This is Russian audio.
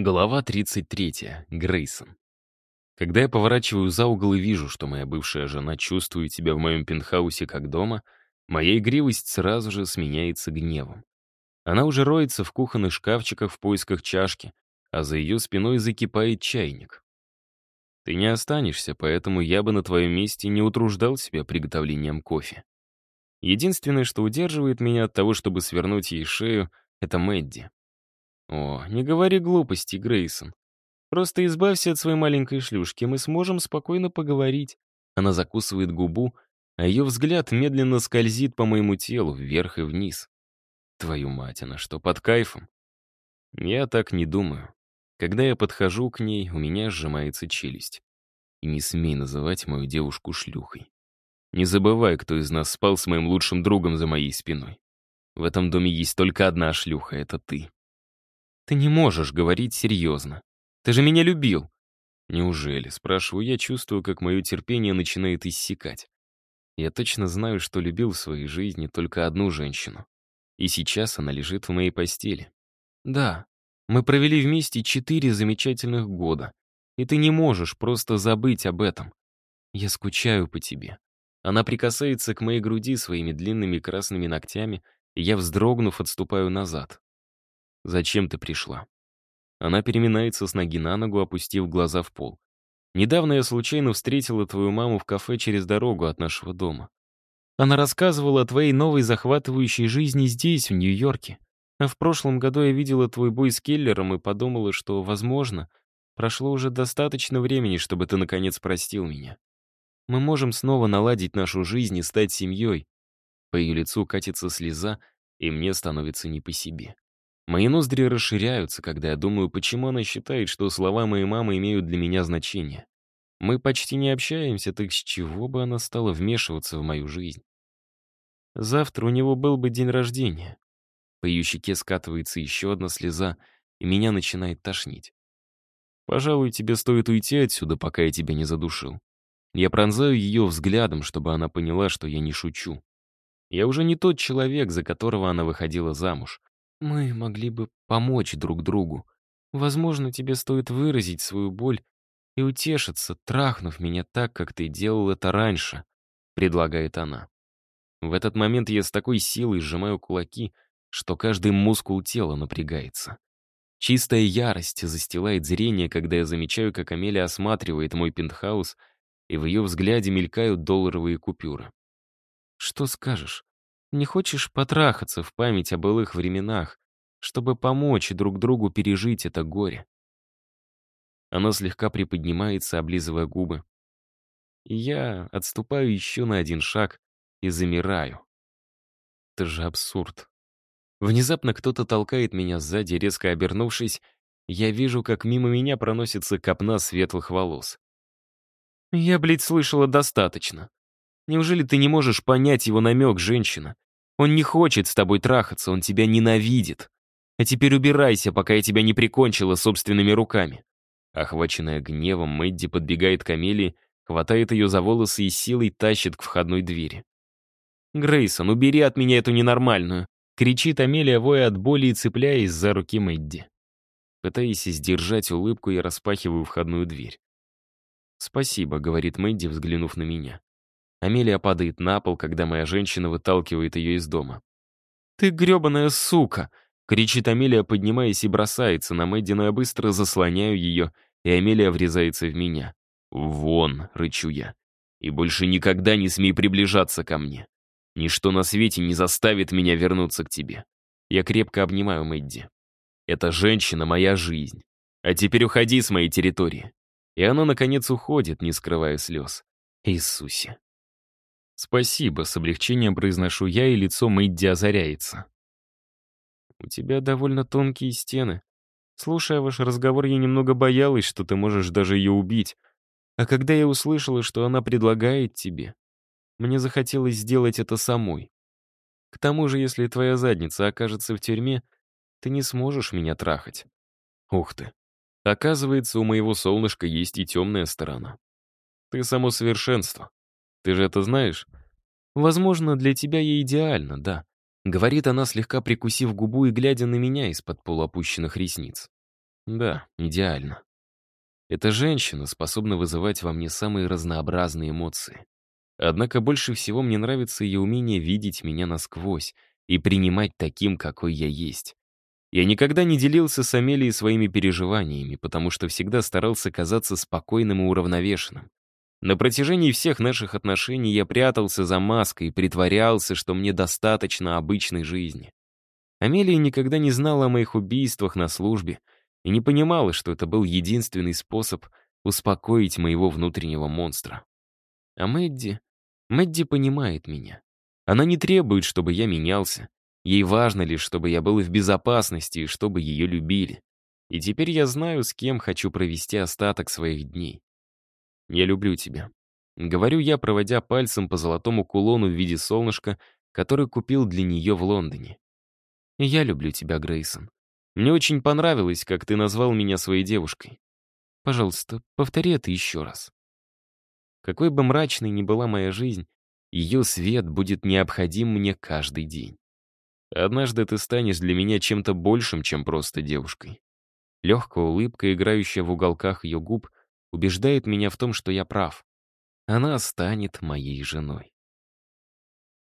Глава 33. Грейсон. Когда я поворачиваю за угол и вижу, что моя бывшая жена чувствует себя в моем пентхаусе как дома, моя игривость сразу же сменяется гневом. Она уже роется в кухонных шкафчиках в поисках чашки, а за ее спиной закипает чайник. Ты не останешься, поэтому я бы на твоем месте не утруждал себя приготовлением кофе. Единственное, что удерживает меня от того, чтобы свернуть ей шею, — это Мэдди. О, не говори глупости, Грейсон. Просто избавься от своей маленькой шлюшки, мы сможем спокойно поговорить. Она закусывает губу, а ее взгляд медленно скользит по моему телу вверх и вниз. Твою мать, она что, под кайфом? Я так не думаю. Когда я подхожу к ней, у меня сжимается челюсть. И не смей называть мою девушку шлюхой. Не забывай, кто из нас спал с моим лучшим другом за моей спиной. В этом доме есть только одна шлюха — это ты. Ты не можешь говорить серьезно. Ты же меня любил. Неужели? Спрашиваю я, чувствую, как мое терпение начинает иссякать. Я точно знаю, что любил в своей жизни только одну женщину. И сейчас она лежит в моей постели. Да, мы провели вместе четыре замечательных года. И ты не можешь просто забыть об этом. Я скучаю по тебе. Она прикасается к моей груди своими длинными красными ногтями, и я, вздрогнув, отступаю назад. Зачем ты пришла?» Она переминается с ноги на ногу, опустив глаза в пол. «Недавно я случайно встретила твою маму в кафе через дорогу от нашего дома. Она рассказывала о твоей новой захватывающей жизни здесь, в Нью-Йорке. А в прошлом году я видела твой бой с Келлером и подумала, что, возможно, прошло уже достаточно времени, чтобы ты, наконец, простил меня. Мы можем снова наладить нашу жизнь и стать семьей». По ее лицу катится слеза, и мне становится не по себе. Мои ноздри расширяются, когда я думаю, почему она считает, что слова моей мамы имеют для меня значение. Мы почти не общаемся, так с чего бы она стала вмешиваться в мою жизнь? Завтра у него был бы день рождения. По ее щеке скатывается еще одна слеза, и меня начинает тошнить. Пожалуй, тебе стоит уйти отсюда, пока я тебя не задушил. Я пронзаю ее взглядом, чтобы она поняла, что я не шучу. Я уже не тот человек, за которого она выходила замуж. Мы могли бы помочь друг другу. Возможно, тебе стоит выразить свою боль и утешиться, трахнув меня так, как ты делал это раньше», — предлагает она. В этот момент я с такой силой сжимаю кулаки, что каждый мускул тела напрягается. Чистая ярость застилает зрение, когда я замечаю, как Амелия осматривает мой пентхаус, и в ее взгляде мелькают долларовые купюры. «Что скажешь?» Не хочешь потрахаться в память о былых временах, чтобы помочь друг другу пережить это горе?» Она слегка приподнимается, облизывая губы. Я отступаю еще на один шаг и замираю. Это же абсурд. Внезапно кто-то толкает меня сзади, резко обернувшись, я вижу, как мимо меня проносится копна светлых волос. Я, блядь, слышала достаточно. Неужели ты не можешь понять его намек, женщина? Он не хочет с тобой трахаться, он тебя ненавидит. А теперь убирайся, пока я тебя не прикончила собственными руками». Охваченная гневом, Мэдди подбегает к Амелии, хватает ее за волосы и силой тащит к входной двери. «Грейсон, убери от меня эту ненормальную!» — кричит Амелия, воя от боли и цепляясь за руки Мэдди. Пытаясь сдержать улыбку, я распахиваю входную дверь. «Спасибо», — говорит Мэдди, взглянув на меня. Амелия падает на пол, когда моя женщина выталкивает ее из дома. «Ты гребаная сука!» — кричит Амелия, поднимаясь и бросается на Мэдди, но я быстро заслоняю ее, и Амелия врезается в меня. «Вон!» — рычу я. «И больше никогда не смей приближаться ко мне. Ничто на свете не заставит меня вернуться к тебе». Я крепко обнимаю Мэдди. «Эта женщина — моя жизнь. А теперь уходи с моей территории». И она, наконец, уходит, не скрывая слез. Иисусе. «Спасибо», — с облегчением произношу я, и лицо Мэдди озаряется. «У тебя довольно тонкие стены. Слушая ваш разговор, я немного боялась, что ты можешь даже ее убить. А когда я услышала, что она предлагает тебе, мне захотелось сделать это самой. К тому же, если твоя задница окажется в тюрьме, ты не сможешь меня трахать. Ух ты. Оказывается, у моего солнышка есть и темная сторона. Ты само совершенство. Ты же это знаешь? Возможно, для тебя я идеально, да. Говорит она, слегка прикусив губу и глядя на меня из-под полуопущенных ресниц. Да, идеально. Эта женщина способна вызывать во мне самые разнообразные эмоции. Однако больше всего мне нравится ее умение видеть меня насквозь и принимать таким, какой я есть. Я никогда не делился с Амелией своими переживаниями, потому что всегда старался казаться спокойным и уравновешенным. На протяжении всех наших отношений я прятался за маской и притворялся, что мне достаточно обычной жизни. Амелия никогда не знала о моих убийствах на службе и не понимала, что это был единственный способ успокоить моего внутреннего монстра. А Мэдди... Мэдди понимает меня. Она не требует, чтобы я менялся. Ей важно лишь, чтобы я был в безопасности и чтобы ее любили. И теперь я знаю, с кем хочу провести остаток своих дней. Я люблю тебя. Говорю я, проводя пальцем по золотому кулону в виде солнышка, который купил для нее в Лондоне. Я люблю тебя, Грейсон. Мне очень понравилось, как ты назвал меня своей девушкой. Пожалуйста, повтори это еще раз. Какой бы мрачной ни была моя жизнь, ее свет будет необходим мне каждый день. Однажды ты станешь для меня чем-то большим, чем просто девушкой. Легкая улыбка, играющая в уголках ее губ, убеждает меня в том, что я прав. Она станет моей женой.